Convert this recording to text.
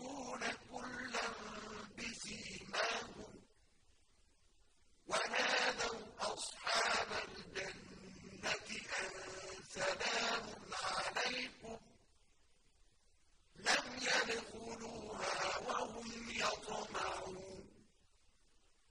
يعرفون كلا بسيماهم ونادوا أصحاب الجنة أن سلام عليكم